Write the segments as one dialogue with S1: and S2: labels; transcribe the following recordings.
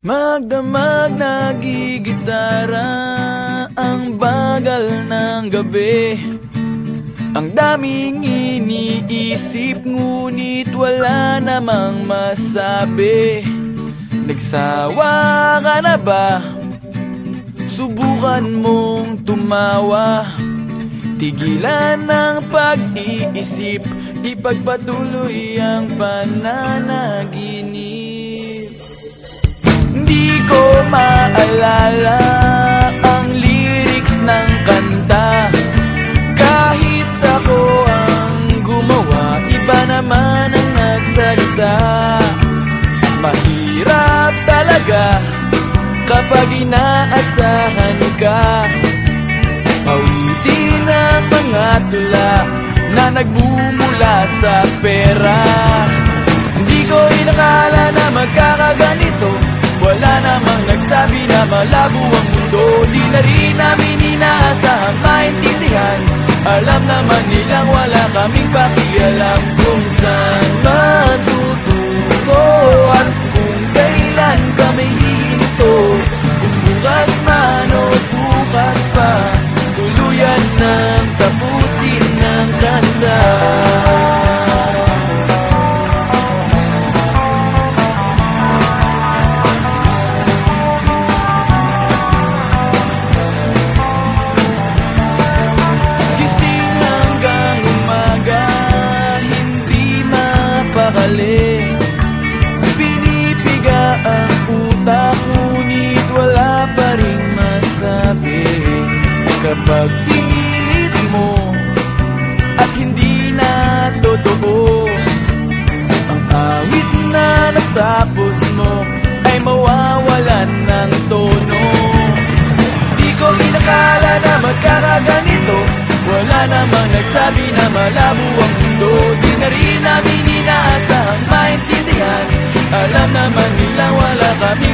S1: Magdamag nagigitara ang bagal ng gabi. Ang daming iniisip ngunit wala namang masabi. Nagsawa ka na ba? Subukan mong tumawa. Tigilan ang pag-iisip Ipagpatuloy ang pananaginip Di ko maalala ang lyrics ng kanta. Kahit ako ang gumawa, iba naman ang nagsalita. Mahirap talaga kapag inaasahan ka. Awitin ang mga tula na nagbumula sa pera na malabo ang mundo. Di na rin namin inaasahang maintindihan. Alam naman nilang wala kaming pakialam Kapag pinilit mo At hindi na totoo. Ang awit na natapos mo Ay mawawalan ng tono. Di ko inakala na magkakaganito. Wala namang nagsabi na malabo ang mundo. Di na rin namin inaasahang maintindihan. Alam naman nilang wala kami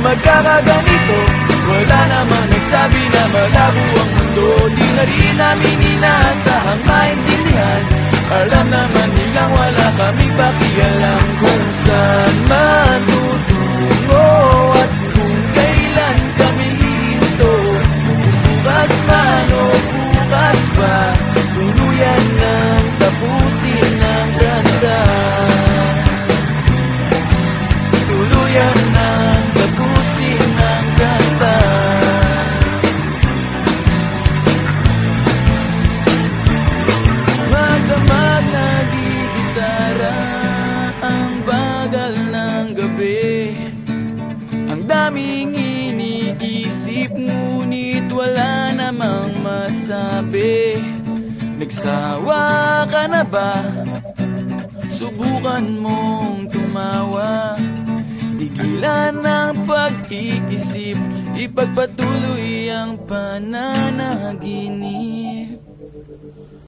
S1: magkakaganito. Wala namang nagsabi na malabo ang mundo. Di na rin namin inaasahang maintindihan. Alam naman nilang wala kaming pakialam Kung saan Ang daming iniisip Ngunit wala namang masabi. Nagsawa ka na ba? Subukan mong tumawa. Tigilan ang pag-iisip Ipagpatuloy ang pananaginip